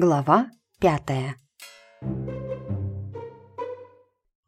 Глава пятая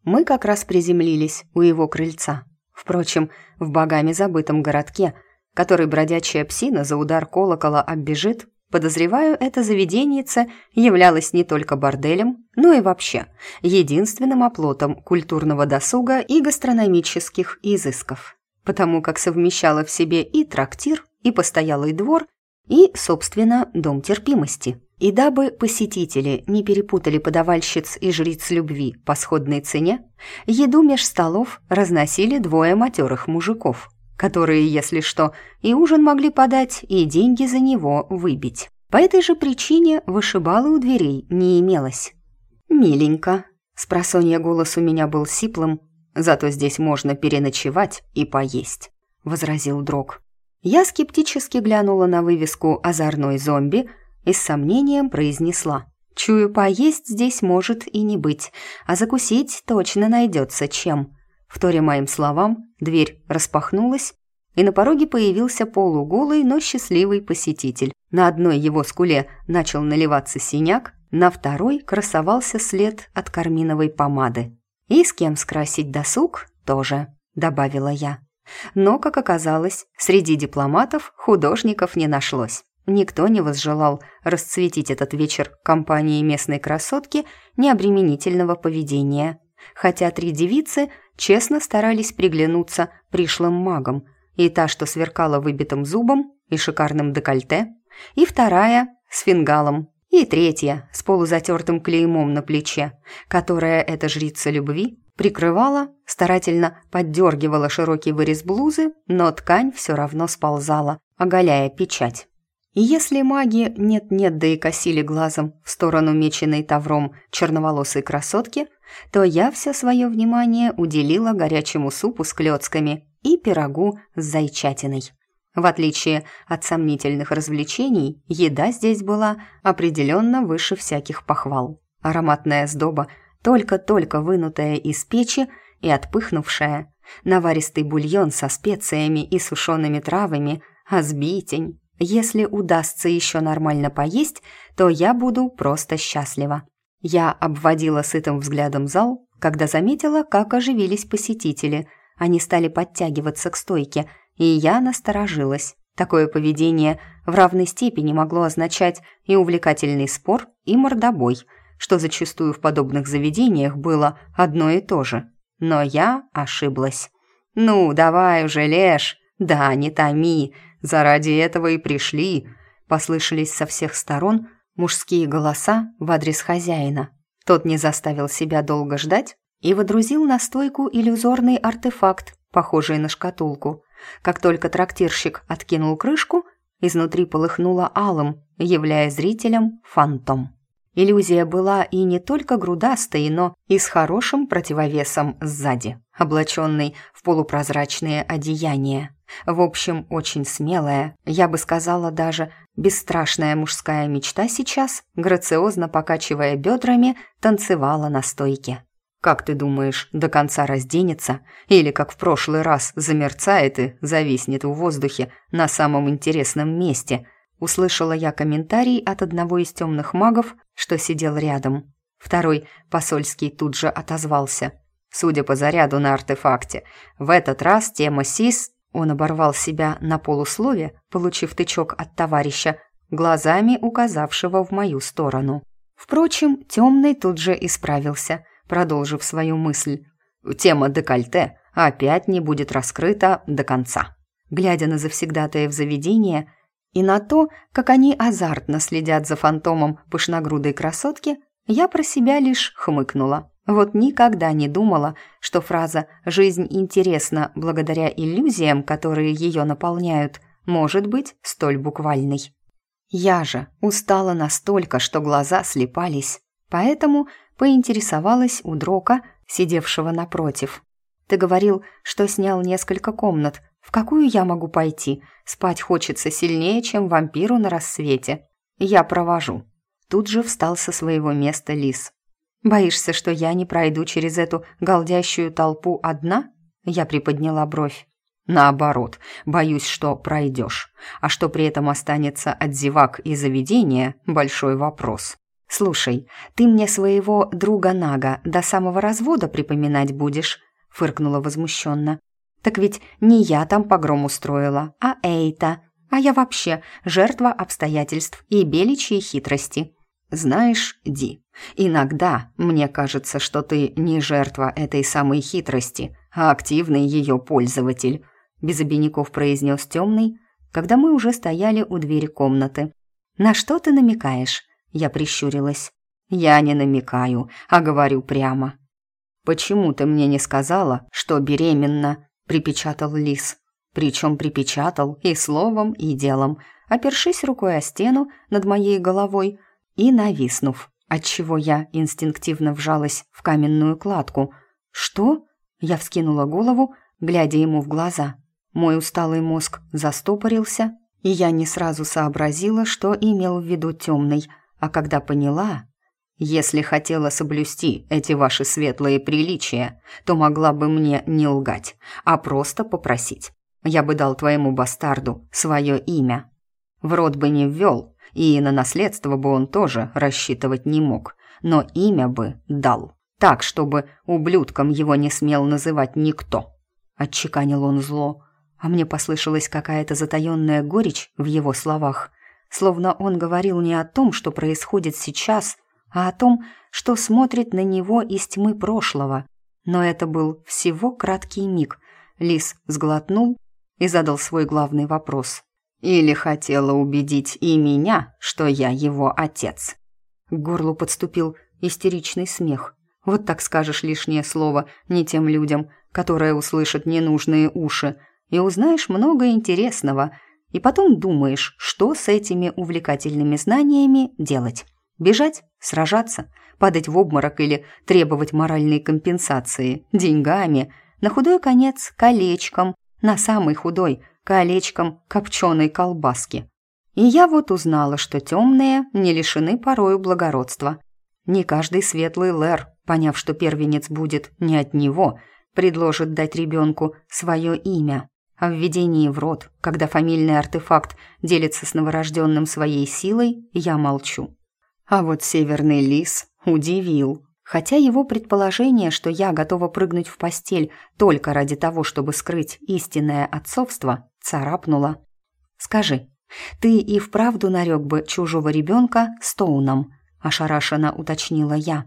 Мы как раз приземлились у его крыльца. Впрочем, в богами забытом городке, который бродячая псина за удар колокола оббежит, подозреваю, это заведенице являлось не только борделем, но и вообще единственным оплотом культурного досуга и гастрономических изысков, потому как совмещало в себе и трактир, и постоялый двор, и, собственно, дом терпимости. И дабы посетители не перепутали подавальщиц и жриц любви по сходной цене, еду меж столов разносили двое матерых мужиков, которые, если что, и ужин могли подать, и деньги за него выбить. По этой же причине вышибалы у дверей не имелось. «Миленько», — спросонья голос у меня был сиплым, «зато здесь можно переночевать и поесть», — возразил Дрог. Я скептически глянула на вывеску «Озорной зомби», и с сомнением произнесла. «Чую, поесть здесь может и не быть, а закусить точно найдется чем». Вторя моим словам, дверь распахнулась, и на пороге появился полуголый, но счастливый посетитель. На одной его скуле начал наливаться синяк, на второй красовался след от карминовой помады. «И с кем скрасить досуг тоже», — добавила я. Но, как оказалось, среди дипломатов художников не нашлось. Никто не возжелал расцветить этот вечер компанией местной красотки необременительного поведения. Хотя три девицы честно старались приглянуться пришлым магам. И та, что сверкала выбитым зубом и шикарным декольте, и вторая с фингалом, и третья с полузатертым клеймом на плече, которая эта жрица любви прикрывала, старательно поддергивала широкий вырез блузы, но ткань все равно сползала, оголяя печать. И если маги нет-нет да и косили глазом в сторону меченой тавром черноволосой красотки, то я все свое внимание уделила горячему супу с клетками и пирогу с зайчатиной. В отличие от сомнительных развлечений, еда здесь была определенно выше всяких похвал. Ароматная сдоба, только-только вынутая из печи и отпыхнувшая, наваристый бульон со специями и сушеными травами, а сбитень, если удастся еще нормально поесть, то я буду просто счастлива. Я обводила сытым взглядом зал, когда заметила, как оживились посетители. Они стали подтягиваться к стойке, и я насторожилась. Такое поведение в равной степени могло означать и увлекательный спор, и мордобой, что зачастую в подобных заведениях было одно и то же. Но я ошиблась. «Ну, давай уже, Леш!» «Да, не томи, заради этого и пришли», — послышались со всех сторон мужские голоса в адрес хозяина. Тот не заставил себя долго ждать и водрузил на стойку иллюзорный артефакт, похожий на шкатулку. Как только трактирщик откинул крышку, изнутри полыхнуло алым, являя зрителям фантом. Иллюзия была и не только грудастой, но и с хорошим противовесом сзади, облаченной в полупрозрачные одеяния. В общем, очень смелая, я бы сказала даже бесстрашная мужская мечта сейчас, грациозно покачивая бедрами, танцевала на стойке. «Как ты думаешь, до конца разденется? Или, как в прошлый раз, замерцает и зависнет в воздухе на самом интересном месте?» Услышала я комментарий от одного из темных магов, что сидел рядом. Второй, посольский, тут же отозвался. Судя по заряду на артефакте, в этот раз тема СИС он оборвал себя на полуслове, получив тычок от товарища, глазами указавшего в мою сторону. Впрочем, темный тут же исправился, продолжив свою мысль. Тема декольте опять не будет раскрыта до конца. Глядя на завсегдатаев заведения и на то, как они азартно следят за фантомом пышногрудой красотки, я про себя лишь хмыкнула. Вот никогда не думала, что фраза «жизнь интересна благодаря иллюзиям, которые ее наполняют», может быть столь буквальной. Я же устала настолько, что глаза слепались, поэтому поинтересовалась у Дрока, сидевшего напротив. «Ты говорил, что снял несколько комнат. В какую я могу пойти? Спать хочется сильнее, чем вампиру на рассвете. Я провожу». Тут же встал со своего места лис. «Боишься, что я не пройду через эту голдящую толпу одна?» Я приподняла бровь. «Наоборот, боюсь, что пройдешь. А что при этом останется от зевак и заведения – большой вопрос». «Слушай, ты мне своего друга Нага до самого развода припоминать будешь?» — фыркнула возмущенно. «Так ведь не я там погром устроила, а Эйта. А я вообще жертва обстоятельств и беличьей хитрости». «Знаешь, Ди, иногда мне кажется, что ты не жертва этой самой хитрости, а активный ее пользователь», без обиняков произнес темный, когда мы уже стояли у двери комнаты. «На что ты намекаешь?» Я прищурилась. «Я не намекаю, а говорю прямо». «Почему ты мне не сказала, что беременна?» — припечатал Лис. Причем припечатал и словом, и делом, опершись рукой о стену над моей головой и нависнув, отчего я инстинктивно вжалась в каменную кладку. «Что?» — я вскинула голову, глядя ему в глаза. Мой усталый мозг застопорился, и я не сразу сообразила, что имел в виду темный — а когда поняла, если хотела соблюсти эти ваши светлые приличия, то могла бы мне не лгать, а просто попросить. Я бы дал твоему бастарду свое имя. В род бы не ввел, и на наследство бы он тоже рассчитывать не мог, но имя бы дал. Так, чтобы ублюдком его не смел называть никто. Отчеканил он зло, а мне послышалась какая-то затаённая горечь в его словах словно он говорил не о том, что происходит сейчас, а о том, что смотрит на него из тьмы прошлого. Но это был всего краткий миг. Лис сглотнул и задал свой главный вопрос. «Или хотела убедить и меня, что я его отец?» К горлу подступил истеричный смех. «Вот так скажешь лишнее слово не тем людям, которые услышат ненужные уши, и узнаешь много интересного», и потом думаешь, что с этими увлекательными знаниями делать. Бежать, сражаться, падать в обморок или требовать моральной компенсации деньгами, на худой конец колечком, на самый худой колечком копченой колбаски. И я вот узнала, что темные не лишены порою благородства. Не каждый светлый лэр, поняв, что первенец будет не от него, предложит дать ребенку свое имя. О введении в рот, когда фамильный артефакт делится с новорожденным своей силой, я молчу. А вот северный лис удивил. Хотя его предположение, что я готова прыгнуть в постель только ради того, чтобы скрыть истинное отцовство, царапнуло. «Скажи, ты и вправду нарек бы чужого ребенка Стоуном?» – ошарашенно уточнила я.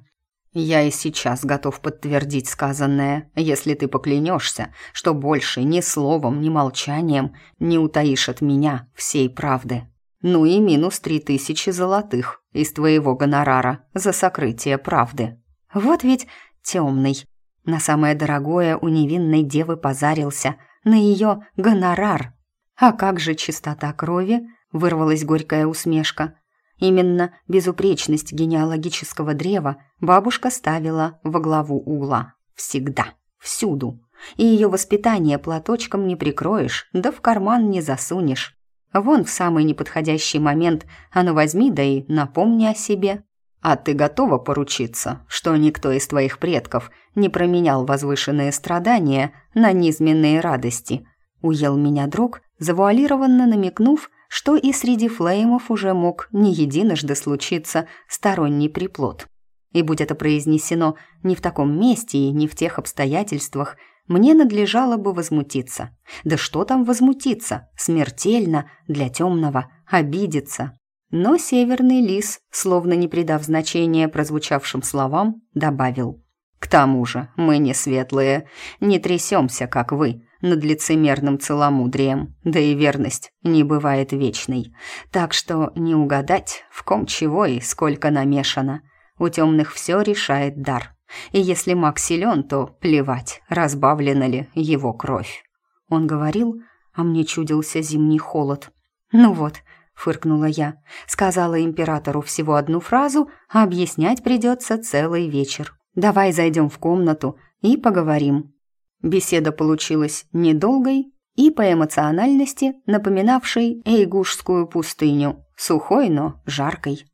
«Я и сейчас готов подтвердить сказанное, если ты поклянешься, что больше ни словом, ни молчанием не утаишь от меня всей правды. Ну и минус три тысячи золотых из твоего гонорара за сокрытие правды. Вот ведь темный. На самое дорогое у невинной девы позарился, на ее гонорар. А как же чистота крови?» — вырвалась горькая усмешка. Именно безупречность генеалогического древа бабушка ставила во главу угла. Всегда, всюду. И ее воспитание платочком не прикроешь, да в карман не засунешь. Вон в самый неподходящий момент, а ну возьми, да и напомни о себе. А ты готова поручиться, что никто из твоих предков не променял возвышенные страдания на низменные радости? Уел меня друг, завуалированно намекнув, что и среди флеймов уже мог не единожды случиться сторонний приплод. И будь это произнесено не в таком месте и не в тех обстоятельствах, мне надлежало бы возмутиться. Да что там возмутиться? Смертельно для темного, обидеться. Но северный лис, словно не придав значения прозвучавшим словам, добавил. «К тому же мы не светлые, не трясемся, как вы, над лицемерным целомудрием, да и верность не бывает вечной. Так что не угадать, в ком чего и сколько намешано. У темных все решает дар. И если маг силен, то плевать, разбавлена ли его кровь. Он говорил, а мне чудился зимний холод. «Ну вот», — фыркнула я, сказала императору всего одну фразу, а объяснять придется целый вечер. «Давай зайдем в комнату и поговорим». Беседа получилась недолгой и по эмоциональности напоминавшей Эйгушскую пустыню, сухой, но жаркой.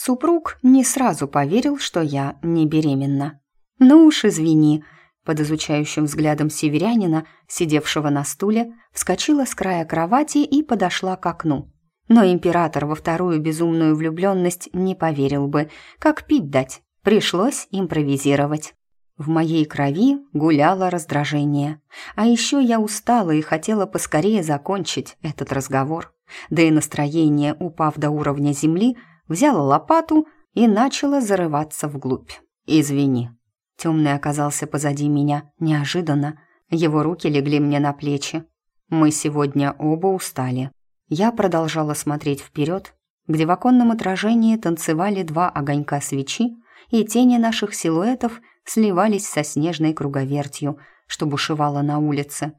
Супруг не сразу поверил, что я не беременна. «Ну уж извини», — под изучающим взглядом северянина, сидевшего на стуле, вскочила с края кровати и подошла к окну. Но император во вторую безумную влюбленность не поверил бы. Как пить дать? Пришлось импровизировать. В моей крови гуляло раздражение. А еще я устала и хотела поскорее закончить этот разговор. Да и настроение, упав до уровня земли, взяла лопату и начала зарываться вглубь. «Извини». Темный оказался позади меня неожиданно. Его руки легли мне на плечи. Мы сегодня оба устали. Я продолжала смотреть вперед, где в оконном отражении танцевали два огонька свечи, и тени наших силуэтов сливались со снежной круговертью, что бушевало на улице.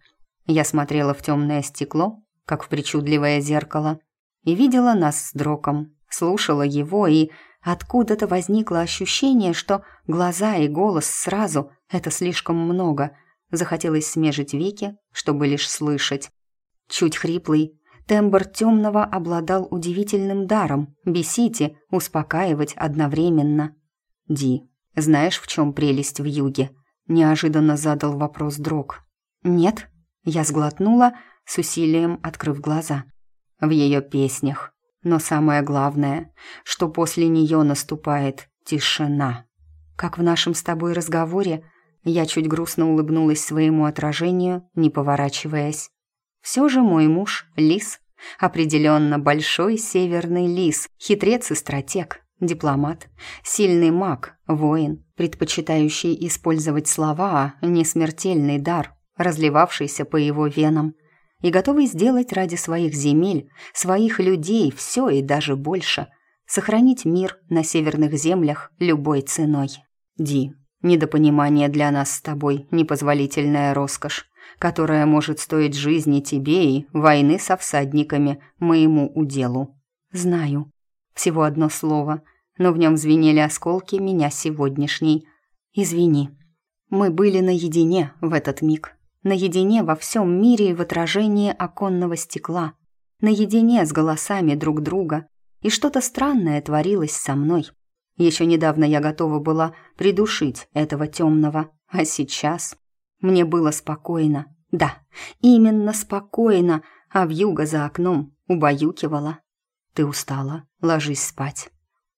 Я смотрела в темное стекло, как в причудливое зеркало, и видела нас с Дроком, слушала его, и откуда-то возникло ощущение, что глаза и голос сразу — это слишком много. Захотелось смежить веки, чтобы лишь слышать. Чуть хриплый, тембр темного обладал удивительным даром — бесить и успокаивать одновременно. «Ди, знаешь, в чем прелесть в юге?» — неожиданно задал вопрос Дрог. «Нет», — я сглотнула, — с усилием открыв глаза. В ее песнях. Но самое главное, что после нее наступает тишина. Как в нашем с тобой разговоре, я чуть грустно улыбнулась своему отражению, не поворачиваясь. Все же мой муж — лис. Определенно большой северный лис, хитрец и стратег, дипломат, сильный маг, воин, предпочитающий использовать слова, а не смертельный дар, разливавшийся по его венам — и готовый сделать ради своих земель, своих людей все и даже больше, сохранить мир на северных землях любой ценой. Ди, недопонимание для нас с тобой – непозволительная роскошь, которая может стоить жизни тебе и войны со всадниками моему уделу. Знаю. Всего одно слово, но в нем звенели осколки меня сегодняшней. Извини. Мы были наедине в этот миг, наедине во всем мире в отражении оконного стекла, наедине с голосами друг друга, и что-то странное творилось со мной. Еще недавно я готова была придушить этого темного, а сейчас мне было спокойно. Да, именно спокойно, а вьюга за окном убаюкивала. «Ты устала, ложись спать».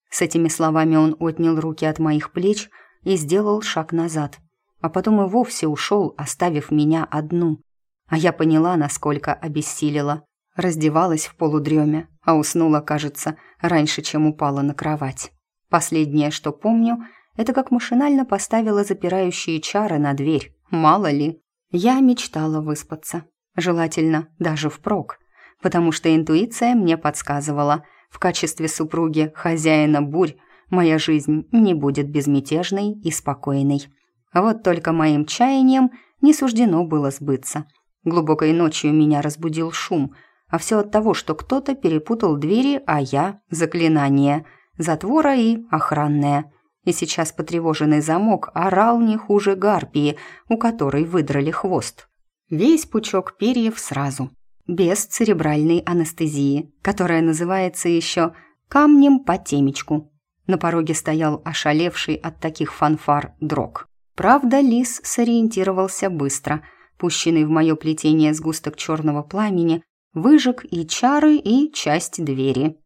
С этими словами он отнял руки от моих плеч и сделал шаг назад – а потом и вовсе ушел, оставив меня одну. А я поняла, насколько обессилила. Раздевалась в полудреме, а уснула, кажется, раньше, чем упала на кровать. Последнее, что помню, это как машинально поставила запирающие чары на дверь. Мало ли. Я мечтала выспаться. Желательно даже впрок. Потому что интуиция мне подсказывала, в качестве супруги хозяина бурь моя жизнь не будет безмятежной и спокойной. Вот только моим чаянием не суждено было сбыться. Глубокой ночью меня разбудил шум, а все от того, что кто-то перепутал двери, а я — заклинание, затвора и охранное. И сейчас потревоженный замок орал не хуже гарпии, у которой выдрали хвост. Весь пучок перьев сразу, без церебральной анестезии, которая называется еще «камнем по темечку». На пороге стоял ошалевший от таких фанфар дрог. Правда, лис сориентировался быстро. Пущенный в мое плетение сгусток черного пламени выжег и чары, и часть двери.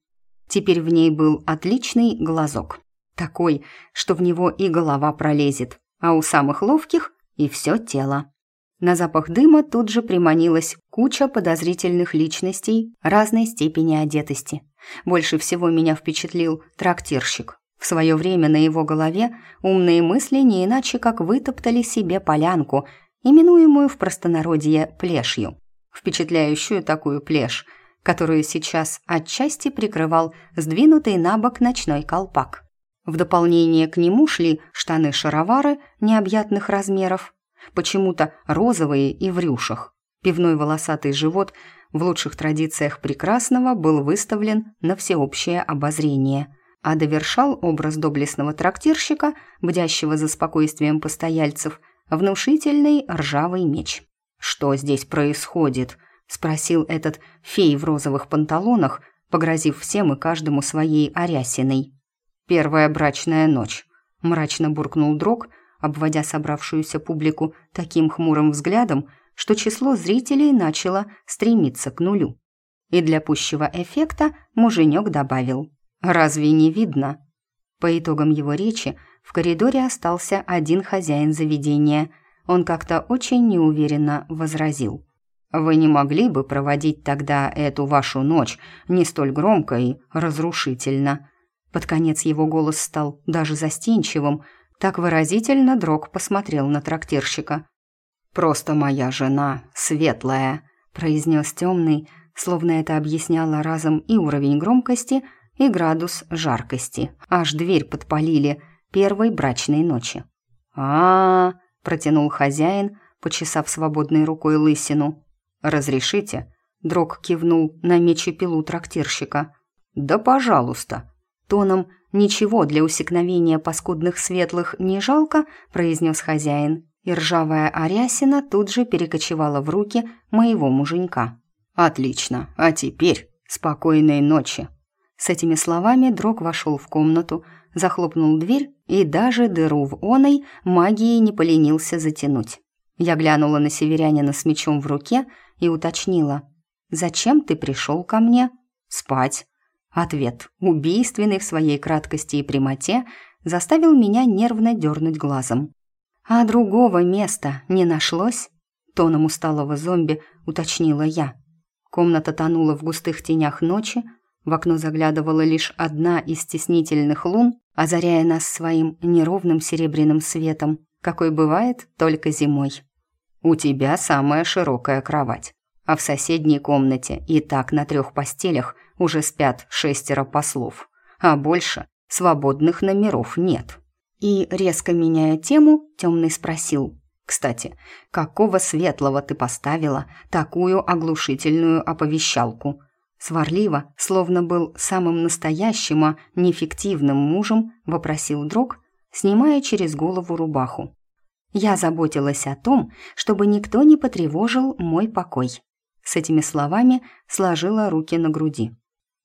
Теперь в ней был отличный глазок. Такой, что в него и голова пролезет, а у самых ловких и все тело. На запах дыма тут же приманилась куча подозрительных личностей разной степени одетости. Больше всего меня впечатлил трактирщик. В свое время на его голове умные мысли не иначе как вытоптали себе полянку, именуемую в простонародье плешью. Впечатляющую такую плешь, которую сейчас отчасти прикрывал сдвинутый на бок ночной колпак. В дополнение к нему шли штаны-шаровары необъятных размеров, почему-то розовые и в рюшах. Пивной волосатый живот в лучших традициях прекрасного был выставлен на всеобщее обозрение – а довершал образ доблестного трактирщика, бдящего за спокойствием постояльцев, внушительный ржавый меч. «Что здесь происходит?» — спросил этот фей в розовых панталонах, погрозив всем и каждому своей арясиной. «Первая брачная ночь», — мрачно буркнул Дрог, обводя собравшуюся публику таким хмурым взглядом, что число зрителей начало стремиться к нулю. И для пущего эффекта муженек добавил «Разве не видно?» По итогам его речи в коридоре остался один хозяин заведения. Он как-то очень неуверенно возразил. «Вы не могли бы проводить тогда эту вашу ночь не столь громко и разрушительно?» Под конец его голос стал даже застенчивым. Так выразительно Дрог посмотрел на трактирщика. «Просто моя жена светлая», — произнес темный, словно это объясняло разом и уровень громкости, и градус жаркости. Аж дверь подпалили первой брачной ночи. а, -а, -а протянул хозяин, почесав свободной рукой лысину. «Разрешите?» Дрог кивнул на мечепилу трактирщика. «Да пожалуйста!» Тоном «Ничего для усекновения паскудных светлых не жалко», произнес хозяин, и ржавая арясина тут же перекочевала в руки моего муженька. «Отлично, а теперь спокойной ночи!» С этими словами Дрог вошел в комнату, захлопнул дверь и даже дыру в оной магией не поленился затянуть. Я глянула на северянина с мечом в руке и уточнила. «Зачем ты пришел ко мне?» «Спать». Ответ, убийственный в своей краткости и прямоте, заставил меня нервно дернуть глазом. «А другого места не нашлось?» Тоном усталого зомби уточнила я. Комната тонула в густых тенях ночи, в окно заглядывала лишь одна из стеснительных лун, озаряя нас своим неровным серебряным светом, какой бывает только зимой. «У тебя самая широкая кровать, а в соседней комнате и так на трех постелях уже спят шестеро послов, а больше свободных номеров нет». И, резко меняя тему, темный спросил. «Кстати, какого светлого ты поставила такую оглушительную оповещалку?» Сварливо, словно был самым настоящим, а неэффективным мужем, вопросил друг, снимая через голову рубаху. Я заботилась о том, чтобы никто не потревожил мой покой. С этими словами сложила руки на груди.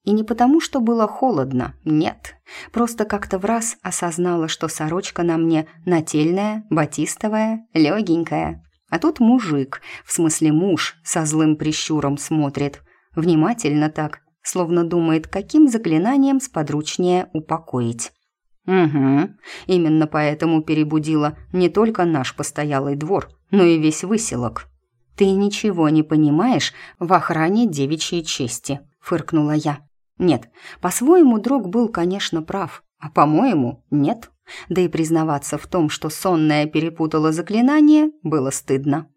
И не потому, что было холодно, нет. Просто как-то в раз осознала, что сорочка на мне нательная, батистовая, легенькая. А тут мужик, в смысле муж, со злым прищуром смотрит. Внимательно так, словно думает, каким заклинанием сподручнее упокоить. Угу, именно поэтому перебудила не только наш постоялый двор, но и весь выселок. «Ты ничего не понимаешь в охране девичьей чести», — фыркнула я. Нет, по-своему друг был, конечно, прав, а по-моему, нет. Да и признаваться в том, что сонная перепутала заклинание, было стыдно.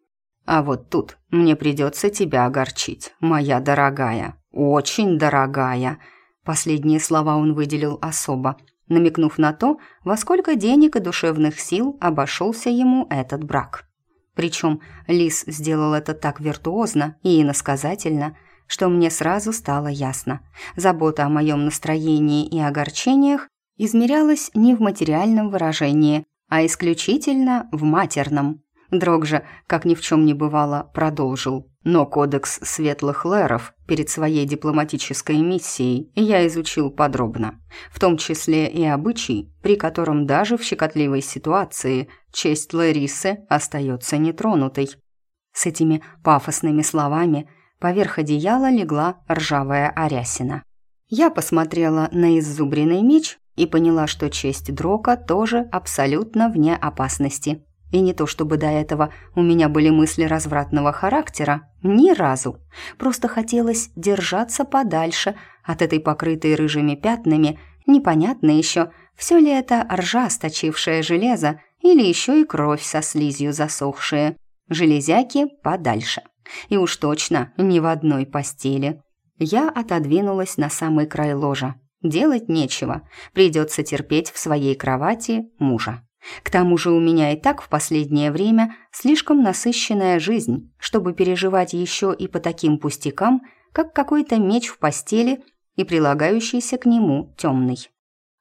А вот тут мне придется тебя огорчить, моя дорогая, очень дорогая. Последние слова он выделил особо, намекнув на то, во сколько денег и душевных сил обошелся ему этот брак. Причем Лис сделал это так виртуозно и иносказательно, что мне сразу стало ясно. Забота о моем настроении и огорчениях измерялась не в материальном выражении, а исключительно в матерном. Дрог же, как ни в чем не бывало, продолжил. Но кодекс светлых лэров перед своей дипломатической миссией я изучил подробно, в том числе и обычай, при котором даже в щекотливой ситуации честь Ларисы остается нетронутой. С этими пафосными словами – Поверх одеяла легла ржавая арясина. Я посмотрела на иззубренный меч и поняла, что честь Дрока тоже абсолютно вне опасности. И не то чтобы до этого у меня были мысли развратного характера, ни разу. Просто хотелось держаться подальше от этой покрытой рыжими пятнами, непонятно еще, все ли это ржа, сточившая железо, или еще и кровь со слизью засохшая. Железяки подальше. И уж точно ни в одной постели. Я отодвинулась на самый край ложа. Делать нечего, придется терпеть в своей кровати мужа. К тому же у меня и так в последнее время слишком насыщенная жизнь, чтобы переживать еще и по таким пустякам, как какой-то меч в постели и прилагающийся к нему темный.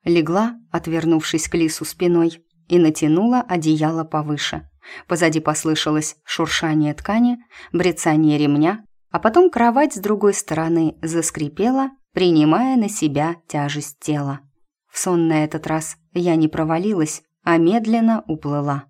Легла, отвернувшись к лису спиной, и натянула одеяло повыше. Позади послышалось шуршание ткани, брецание ремня, а потом кровать с другой стороны заскрипела, принимая на себя тяжесть тела. В сон на этот раз я не провалилась, а медленно уплыла.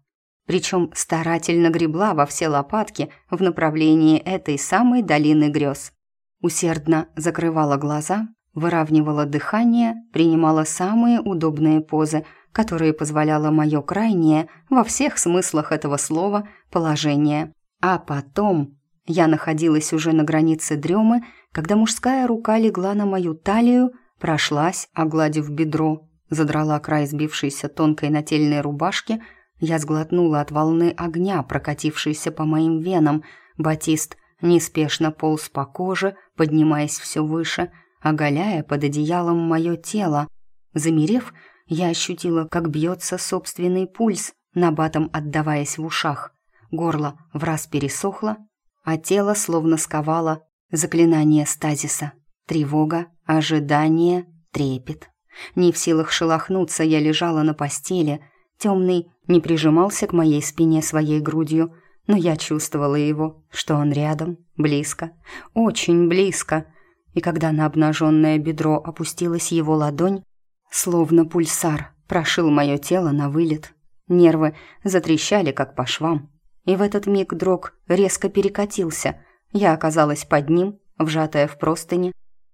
Причем старательно гребла во все лопатки в направлении этой самой долины грез. Усердно закрывала глаза, выравнивала дыхание, принимала самые удобные позы, которые позволяло мое крайнее, во всех смыслах этого слова, положение. А потом я находилась уже на границе дремы, когда мужская рука легла на мою талию, прошлась, огладив бедро, задрала край сбившейся тонкой нательной рубашки, я сглотнула от волны огня, прокатившейся по моим венам. Батист неспешно полз по коже, поднимаясь все выше, оголяя под одеялом мое тело. Замерев, я ощутила, как бьется собственный пульс, набатом отдаваясь в ушах. Горло в раз пересохло, а тело словно сковало заклинание стазиса. Тревога, ожидание, трепет. Не в силах шелохнуться, я лежала на постели. Темный не прижимался к моей спине своей грудью, но я чувствовала его, что он рядом, близко, очень близко. И когда на обнаженное бедро опустилась его ладонь, словно пульсар прошил мое тело на вылет. Нервы затрещали, как по швам. И в этот миг дрог резко перекатился. Я оказалась под ним, вжатая в простыни,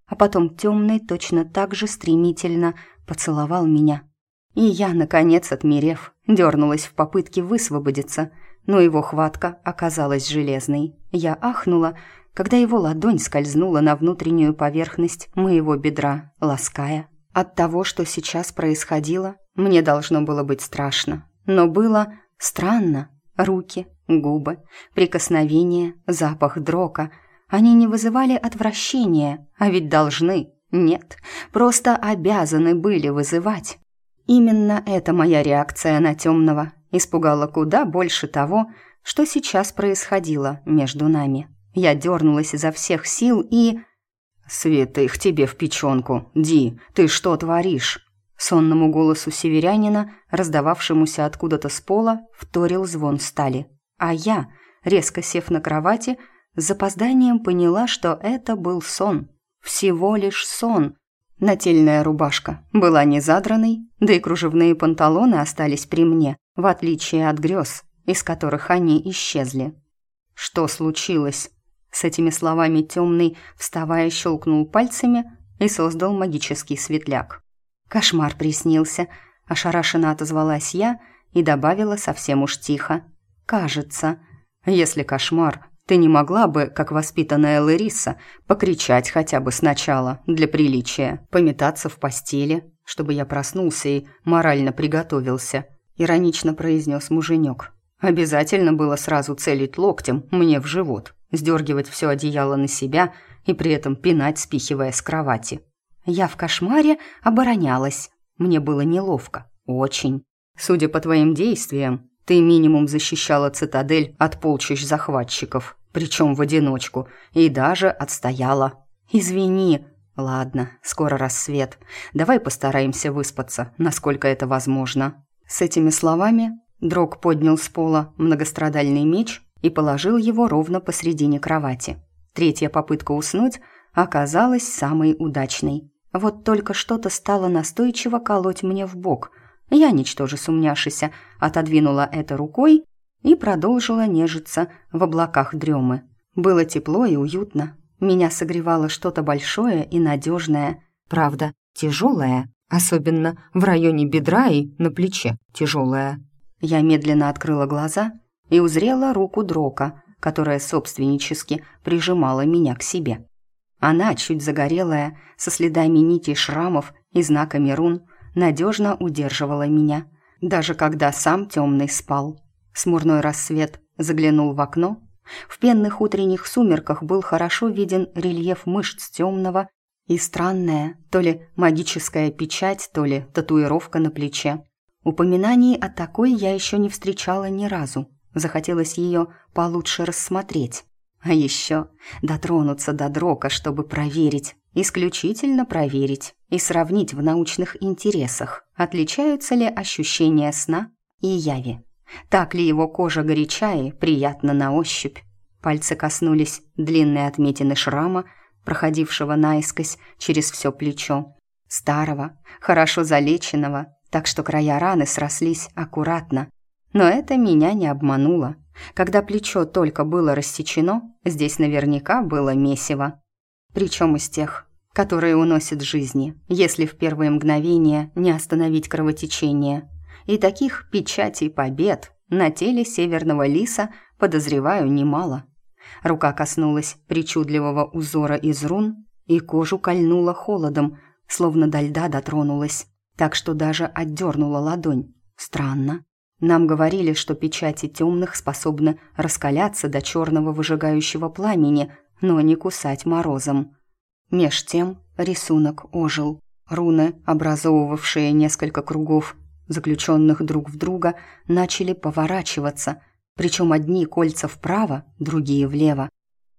а потом темный точно так же стремительно поцеловал меня. И я, наконец, отмерев, дернулась в попытке высвободиться, но его хватка оказалась железной. Я ахнула, когда его ладонь скользнула на внутреннюю поверхность моего бедра, лаская. От того, что сейчас происходило, мне должно было быть страшно. Но было странно. Руки, губы, прикосновения, запах дрока — они не вызывали отвращения, а ведь должны. Нет, просто обязаны были вызывать. Именно эта моя реакция на темного испугала куда больше того, что сейчас происходило между нами. Я дернулась изо всех сил и... «Святых тебе в печенку! Ди, ты что творишь?» Сонному голосу северянина, раздававшемуся откуда-то с пола, вторил звон стали. А я, резко сев на кровати, с запозданием поняла, что это был сон. Всего лишь сон. Нательная рубашка была не задранной, да и кружевные панталоны остались при мне, в отличие от грез, из которых они исчезли. «Что случилось?» С этими словами темный, вставая, щелкнул пальцами и создал магический светляк. «Кошмар приснился», — ошарашенно отозвалась я и добавила совсем уж тихо. «Кажется, если кошмар, ты не могла бы, как воспитанная Лариса, покричать хотя бы сначала, для приличия, пометаться в постели, чтобы я проснулся и морально приготовился?» Иронично произнес муженек. «Обязательно было сразу целить локтем мне в живот, сдергивать все одеяло на себя и при этом пинать, спихивая с кровати. Я в кошмаре оборонялась. Мне было неловко. Очень. Судя по твоим действиям, ты минимум защищала цитадель от полчищ захватчиков причем в одиночку, и даже отстояла. «Извини». «Ладно, скоро рассвет. Давай постараемся выспаться, насколько это возможно». С этими словами Дрог поднял с пола многострадальный меч и положил его ровно посредине кровати. Третья попытка уснуть оказалась самой удачной. Вот только что-то стало настойчиво колоть мне в бок. Я, ничтоже сумняшися, отодвинула это рукой и продолжила нежиться в облаках дремы. Было тепло и уютно. Меня согревало что-то большое и надежное, правда, тяжелое, особенно в районе бедра и на плече тяжелое. Я медленно открыла глаза и узрела руку Дрока, которая собственнически прижимала меня к себе. Она, чуть загорелая, со следами нитей шрамов и знаками рун, надежно удерживала меня, даже когда сам темный спал. Смурной рассвет заглянул в окно. В пенных утренних сумерках был хорошо виден рельеф мышц темного и странная, то ли магическая печать, то ли татуировка на плече. Упоминаний о такой я еще не встречала ни разу. Захотелось ее получше рассмотреть. А еще дотронуться до дрока, чтобы проверить, исключительно проверить и сравнить в научных интересах, отличаются ли ощущения сна и яви. Так ли его кожа горяча и приятна на ощупь? Пальцы коснулись длинной отметины шрама, проходившего наискось через все плечо. Старого, хорошо залеченного, так что края раны срослись аккуратно. Но это меня не обмануло. Когда плечо только было рассечено, здесь наверняка было месиво. Причем из тех, которые уносят жизни, если в первые мгновения не остановить кровотечение. И таких печатей побед на теле северного лиса, подозреваю, немало. Рука коснулась причудливого узора из рун, и кожу кольнула холодом, словно до льда дотронулась, так что даже отдернула ладонь. Странно. Нам говорили, что печати темных способны раскаляться до черного выжигающего пламени, но не кусать морозом. Меж тем рисунок ожил. Руны, образовывавшие несколько кругов, заключенных друг в друга, начали поворачиваться, причем одни кольца вправо, другие влево.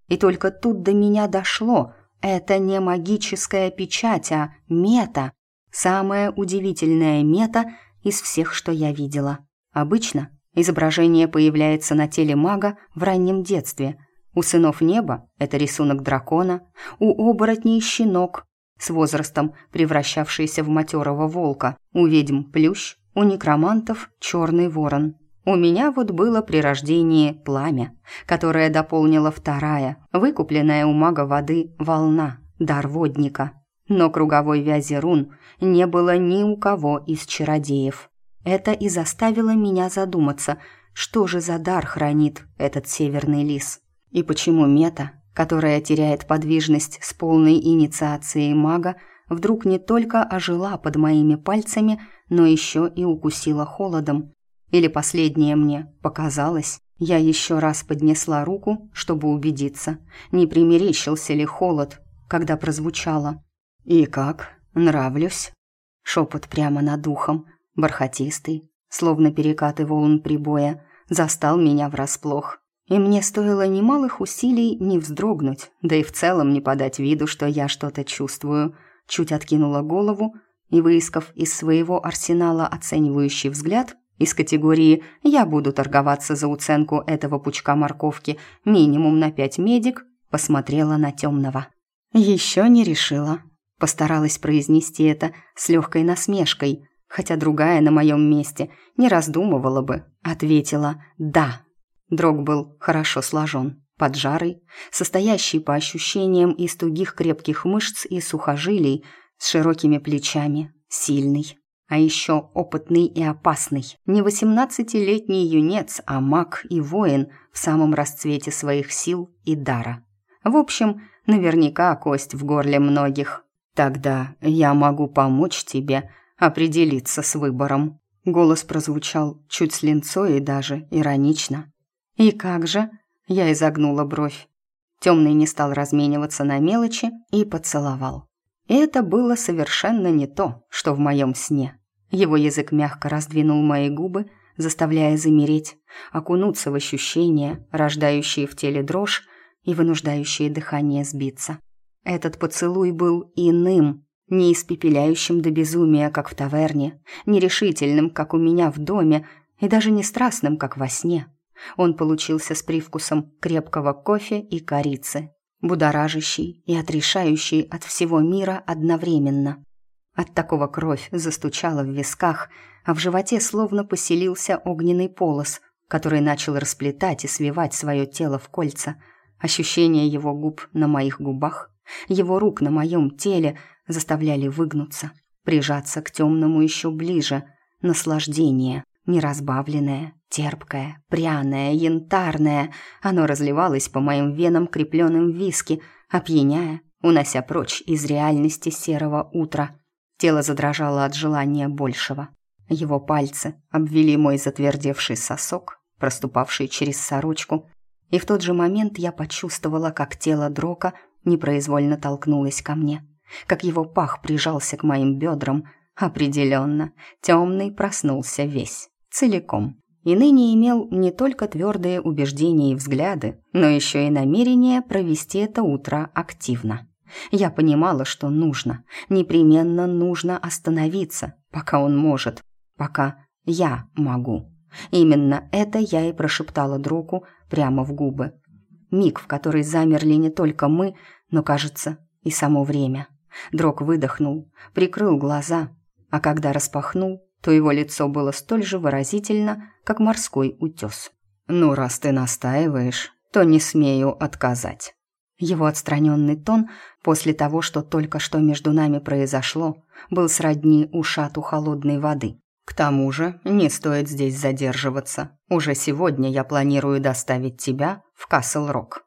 И только тут до меня дошло, это не магическая печать, а мета. Самая удивительная мета из всех, что я видела. Обычно изображение появляется на теле мага в раннем детстве. У сынов неба это рисунок дракона, у оборотней щенок, с возрастом превращавшийся в матерого волка, у ведьм плющ, у некромантов черный ворон. У меня вот было при рождении пламя, которое дополнила вторая, выкупленная у мага воды волна, дар водника. Но круговой вязи рун не было ни у кого из чародеев. Это и заставило меня задуматься, что же за дар хранит этот северный лис. И почему мета, которая теряет подвижность с полной инициацией мага, вдруг не только ожила под моими пальцами, но еще и укусила холодом. Или последнее мне показалось. Я еще раз поднесла руку, чтобы убедиться, не примерещился ли холод, когда прозвучало. «И как? Нравлюсь?» Шепот прямо над ухом, бархатистый, словно перекаты волн прибоя, застал меня врасплох. И мне стоило немалых усилий не вздрогнуть, да и в целом не подать виду, что я что-то чувствую. Чуть откинула голову и, выискав из своего арсенала оценивающий взгляд, из категории «я буду торговаться за уценку этого пучка морковки минимум на пять медик», посмотрела на темного. «Еще не решила». Постаралась произнести это с легкой насмешкой, хотя другая на моем месте не раздумывала бы, ответила «да». Дрог был хорошо сложен, поджарый, состоящий по ощущениям из тугих крепких мышц и сухожилий, с широкими плечами, сильный, а еще опытный и опасный. Не восемнадцатилетний юнец, а маг и воин в самом расцвете своих сил и дара. В общем, наверняка кость в горле многих. Тогда я могу помочь тебе определиться с выбором. Голос прозвучал чуть с линцой и даже иронично. «И как же?» Я изогнула бровь. Темный не стал размениваться на мелочи и поцеловал. это было совершенно не то, что в моем сне. Его язык мягко раздвинул мои губы, заставляя замереть, окунуться в ощущения, рождающие в теле дрожь и вынуждающие дыхание сбиться. Этот поцелуй был иным, не испепеляющим до безумия, как в таверне, нерешительным, как у меня в доме, и даже не страстным, как во сне. Он получился с привкусом крепкого кофе и корицы, будоражащий и отрешающий от всего мира одновременно. От такого кровь застучала в висках, а в животе словно поселился огненный полос, который начал расплетать и свивать свое тело в кольца. Ощущение его губ на моих губах, его рук на моем теле заставляли выгнуться, прижаться к темному еще ближе. Наслаждение, неразбавленное, терпкое, пряное, янтарное. Оно разливалось по моим венам крепленным виски, опьяняя, унося прочь из реальности серого утра. Тело задрожало от желания большего. Его пальцы обвели мой затвердевший сосок, проступавший через сорочку, и в тот же момент я почувствовала, как тело Дрока непроизвольно толкнулось ко мне, как его пах прижался к моим бедрам. Определенно, темный проснулся весь, целиком. И ныне имел не только твердые убеждения и взгляды, но еще и намерение провести это утро активно. Я понимала, что нужно, непременно нужно остановиться, пока он может, пока я могу. Именно это я и прошептала Дроку прямо в губы. Миг, в который замерли не только мы, но, кажется, и само время. Дрог выдохнул, прикрыл глаза, а когда распахнул, то его лицо было столь же выразительно, как морской утес. «Ну, раз ты настаиваешь, то не смею отказать». Его отстраненный тон после того, что только что между нами произошло, был сродни ушату холодной воды. К тому же не стоит здесь задерживаться. Уже сегодня я планирую доставить тебя в Касл-Рок.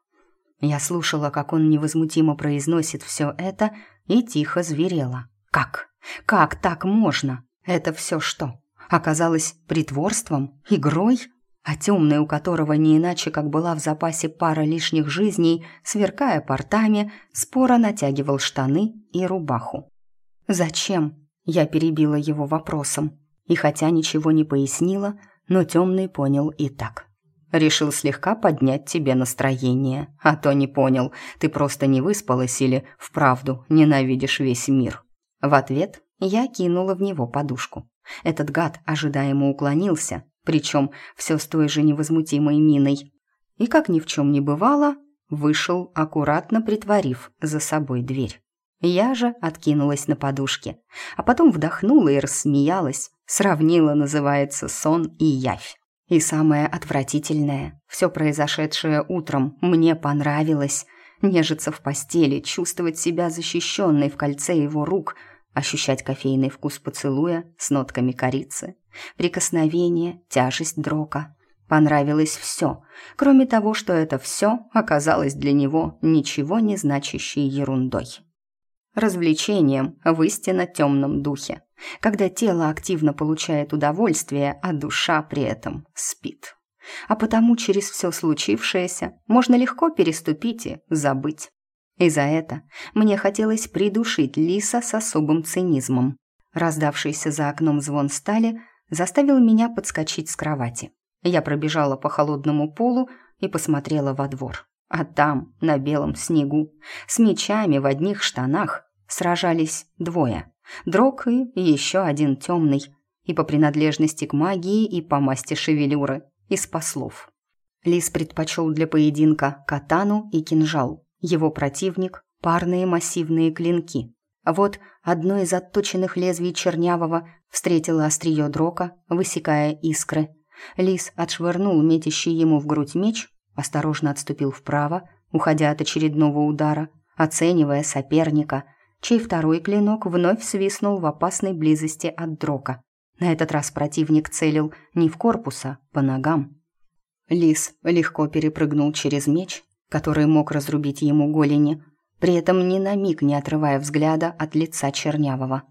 Я слушала, как он невозмутимо произносит все это, и тихо зверела. Как? Как так можно? Это все что? Оказалось притворством? Игрой? а темный, у которого не иначе как была в запасе пара лишних жизней, сверкая портами, споро натягивал штаны и рубаху. «Зачем?» – я перебила его вопросом. И хотя ничего не пояснила, но темный понял и так. «Решил слегка поднять тебе настроение, а то не понял, ты просто не выспалась или, вправду, ненавидишь весь мир». В ответ я кинула в него подушку. Этот гад ожидаемо уклонился, причем все с той же невозмутимой миной. И, как ни в чем не бывало, вышел, аккуратно притворив за собой дверь. Я же откинулась на подушке, а потом вдохнула и рассмеялась. Сравнила, называется, сон и явь. И самое отвратительное, все произошедшее утром мне понравилось. Нежиться в постели, чувствовать себя защищенной в кольце его рук – ощущать кофейный вкус поцелуя с нотками корицы, прикосновение, тяжесть дрока. Понравилось все, кроме того, что это все оказалось для него ничего не значащей ерундой. Развлечением в истинно темном духе, когда тело активно получает удовольствие, а душа при этом спит. А потому через все случившееся можно легко переступить и забыть. И за это мне хотелось придушить Лиса с особым цинизмом. Раздавшийся за окном звон стали заставил меня подскочить с кровати. Я пробежала по холодному полу и посмотрела во двор. А там, на белом снегу, с мечами в одних штанах, сражались двое. Дрог и еще один темный, и по принадлежности к магии, и по масти шевелюры, из послов. Лис предпочел для поединка катану и кинжал, его противник – парные массивные клинки. Вот одно из отточенных лезвий чернявого встретило острие дрока, высекая искры. Лис отшвырнул метящий ему в грудь меч, осторожно отступил вправо, уходя от очередного удара, оценивая соперника, чей второй клинок вновь свистнул в опасной близости от дрока. На этот раз противник целил не в корпус, а по ногам. Лис легко перепрыгнул через меч, который мог разрубить ему голени, при этом ни на миг не отрывая взгляда от лица Чернявого.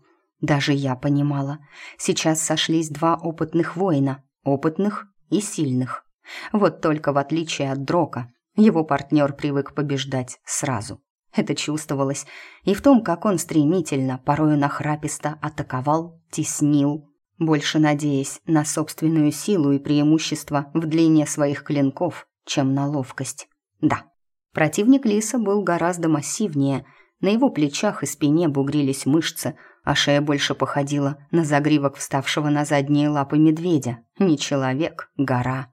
Даже я понимала, сейчас сошлись два опытных воина, опытных и сильных. Вот только в отличие от Дрока, его партнер привык побеждать сразу. Это чувствовалось и в том, как он стремительно, порою нахраписто атаковал, теснил, больше надеясь на собственную силу и преимущество в длине своих клинков, чем на ловкость. Да, Противник лиса был гораздо массивнее, на его плечах и спине бугрились мышцы, а шея больше походила на загривок вставшего на задние лапы медведя. Не человек, гора.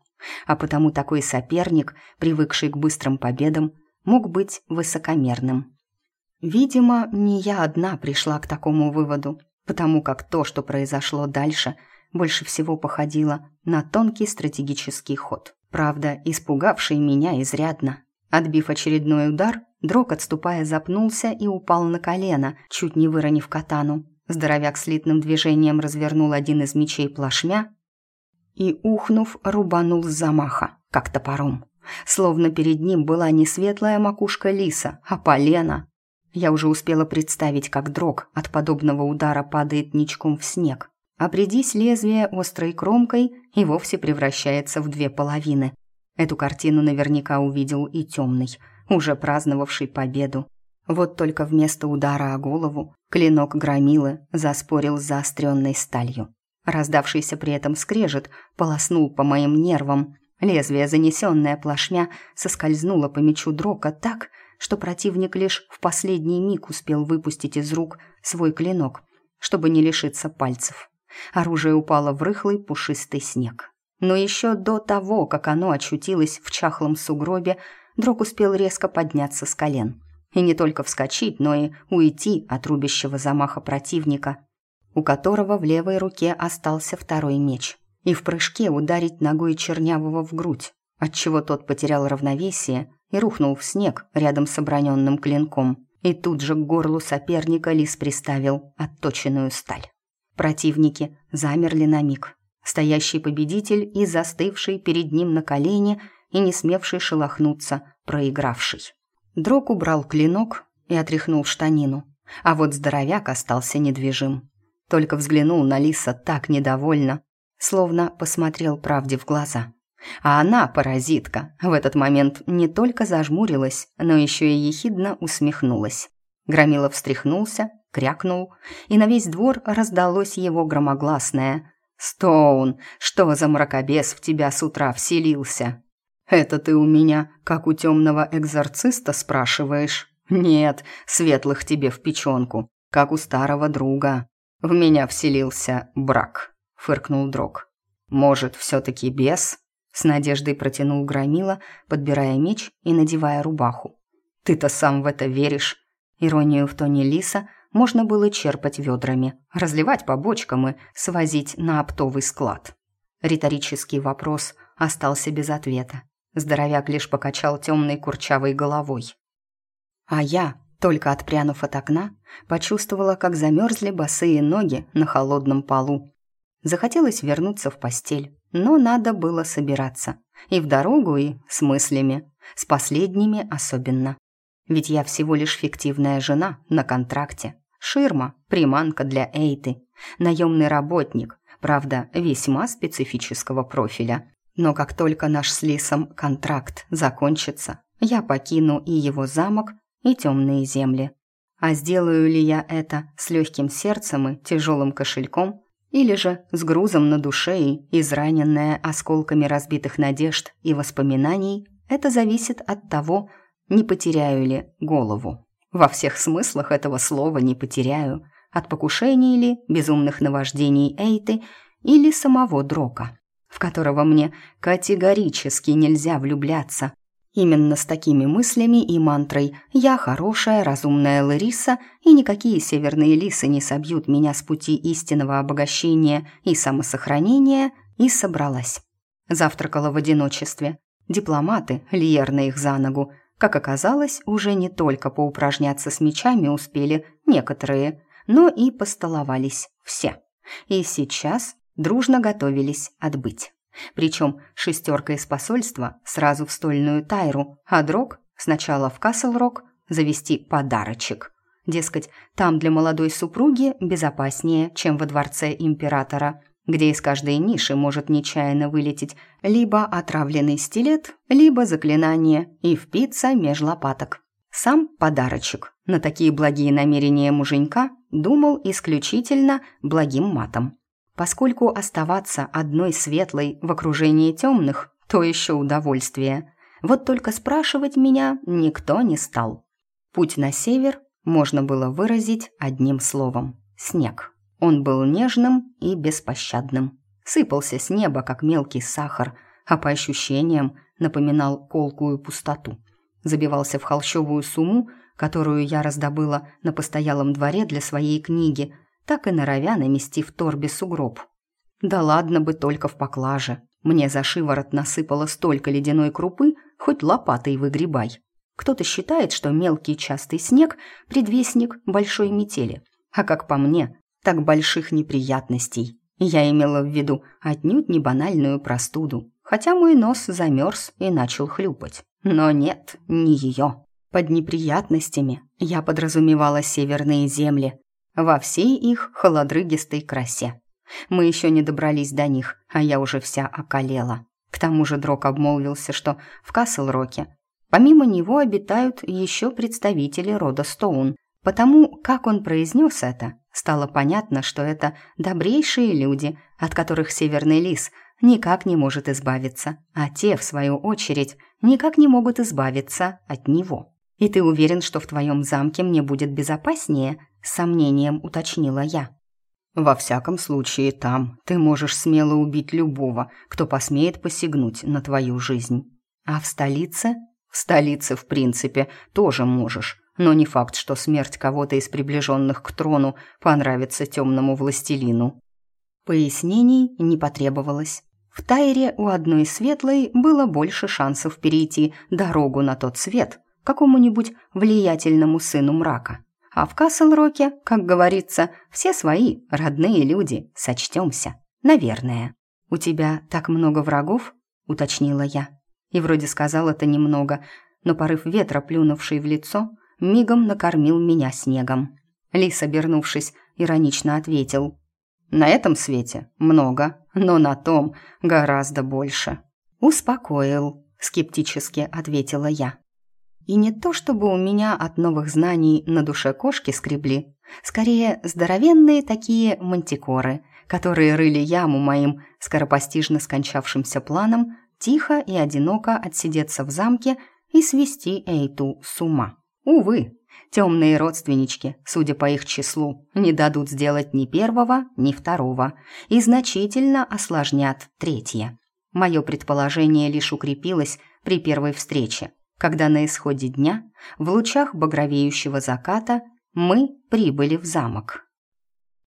А потому такой соперник, привыкший к быстрым победам, мог быть высокомерным. Видимо, не я одна пришла к такому выводу, потому как то, что произошло дальше, больше всего походило на тонкий стратегический ход. Правда, испугавший меня изрядно. Отбив очередной удар, Дрог, отступая, запнулся и упал на колено, чуть не выронив катану. Здоровяк слитным движением развернул один из мечей плашмя и, ухнув, рубанул с замаха, как топором. Словно перед ним была не светлая макушка лиса, а полена. Я уже успела представить, как дрог от подобного удара падает ничком в снег. Придись лезвие острой кромкой и вовсе превращается в две половины, Эту картину наверняка увидел и темный, уже праздновавший победу. Вот только вместо удара о голову клинок громилы заспорил с заостренной сталью. Раздавшийся при этом скрежет полоснул по моим нервам. Лезвие, занесенное плашмя, соскользнуло по мечу дрока так, что противник лишь в последний миг успел выпустить из рук свой клинок, чтобы не лишиться пальцев. Оружие упало в рыхлый пушистый снег. Но еще до того, как оно очутилось в чахлом сугробе, Дрог успел резко подняться с колен. И не только вскочить, но и уйти от рубящего замаха противника, у которого в левой руке остался второй меч, и в прыжке ударить ногой чернявого в грудь, отчего тот потерял равновесие и рухнул в снег рядом с оброненным клинком. И тут же к горлу соперника лис приставил отточенную сталь. Противники замерли на миг. Стоящий победитель и застывший перед ним на колени и не смевший шелохнуться, проигравший. Дрог убрал клинок и отряхнул штанину, а вот здоровяк остался недвижим. Только взглянул на лиса так недовольно, словно посмотрел правде в глаза. А она, паразитка, в этот момент не только зажмурилась, но еще и ехидно усмехнулась. Громилов встряхнулся, крякнул, и на весь двор раздалось его громогласное «Стоун, что за мракобес в тебя с утра вселился?» «Это ты у меня, как у темного экзорциста, спрашиваешь?» «Нет, светлых тебе в печенку, как у старого друга. В меня вселился брак», — фыркнул Дрог. «Может, все-таки бес?» С надеждой протянул Громила, подбирая меч и надевая рубаху. «Ты-то сам в это веришь?» Иронию в тоне Лиса можно было черпать ведрами, разливать по бочкам и свозить на оптовый склад. Риторический вопрос остался без ответа. Здоровяк лишь покачал темной курчавой головой. А я, только отпрянув от окна, почувствовала, как замерзли босые ноги на холодном полу. Захотелось вернуться в постель, но надо было собираться. И в дорогу, и с мыслями. С последними особенно. Ведь я всего лишь фиктивная жена на контракте. Ширма, приманка для Эйты. Наемный работник, правда, весьма специфического профиля. Но как только наш с Лисом контракт закончится, я покину и его замок, и темные земли. А сделаю ли я это с легким сердцем и тяжелым кошельком, или же с грузом на душе и израненная осколками разбитых надежд и воспоминаний, это зависит от того, не потеряю ли голову. Во всех смыслах этого слова не потеряю, от покушений ли, безумных наваждений Эйты или самого Дрока, в которого мне категорически нельзя влюбляться, Именно с такими мыслями и мантрой «я хорошая, разумная Лариса, и никакие северные лисы не собьют меня с пути истинного обогащения и самосохранения» и собралась. Завтракала в одиночестве. Дипломаты, Льер их за ногу, как оказалось, уже не только поупражняться с мечами успели некоторые, но и постоловались все. И сейчас дружно готовились отбыть. Причем шестерка из посольства сразу в стольную Тайру, а Дрог сначала в Касл-Рок завести подарочек. Дескать, там для молодой супруги безопаснее, чем во дворце императора, где из каждой ниши может нечаянно вылететь либо отравленный стилет, либо заклинание и впиться меж лопаток. Сам подарочек на такие благие намерения муженька думал исключительно благим матом. Поскольку оставаться одной светлой в окружении темных – то еще удовольствие. Вот только спрашивать меня никто не стал. Путь на север можно было выразить одним словом – снег. Он был нежным и беспощадным. Сыпался с неба, как мелкий сахар, а по ощущениям напоминал колкую пустоту. Забивался в холщовую сумму, которую я раздобыла на постоялом дворе для своей книги – так и норовя намести в торбе сугроб. Да ладно бы только в поклаже. Мне за шиворот насыпало столько ледяной крупы, хоть лопатой выгребай. Кто-то считает, что мелкий частый снег – предвестник большой метели. А как по мне, так больших неприятностей. Я имела в виду отнюдь не банальную простуду, хотя мой нос замерз и начал хлюпать. Но нет, не ее. Под неприятностями я подразумевала северные земли, во всей их холодрыгистой красе. Мы еще не добрались до них, а я уже вся околела. К тому же Дрог обмолвился, что в Касл-Роке помимо него обитают еще представители рода Стоун. Потому как он произнес это, стало понятно, что это добрейшие люди, от которых Северный Лис никак не может избавиться, а те, в свою очередь, никак не могут избавиться от него. «И ты уверен, что в твоем замке мне будет безопаснее?» — с сомнением уточнила я. «Во всяком случае, там ты можешь смело убить любого, кто посмеет посягнуть на твою жизнь. А в столице? В столице, в принципе, тоже можешь, но не факт, что смерть кого-то из приближенных к трону понравится темному властелину». Пояснений не потребовалось. В Тайре у одной светлой было больше шансов перейти дорогу на тот свет какому-нибудь влиятельному сыну мрака. А в Касл-Роке, как говорится, все свои, родные люди, сочтемся. Наверное. «У тебя так много врагов?» — уточнила я. И вроде сказал это немного, но порыв ветра, плюнувший в лицо, мигом накормил меня снегом. Лис, обернувшись, иронично ответил. «На этом свете много, но на том гораздо больше». «Успокоил», — скептически ответила я. И не то чтобы у меня от новых знаний на душе кошки скребли, скорее здоровенные такие мантикоры, которые рыли яму моим скоропостижно скончавшимся планом тихо и одиноко отсидеться в замке и свести Эйту с ума. Увы, темные родственнички, судя по их числу, не дадут сделать ни первого, ни второго и значительно осложнят третье. Мое предположение лишь укрепилось при первой встрече, когда на исходе дня, в лучах багровеющего заката, мы прибыли в замок.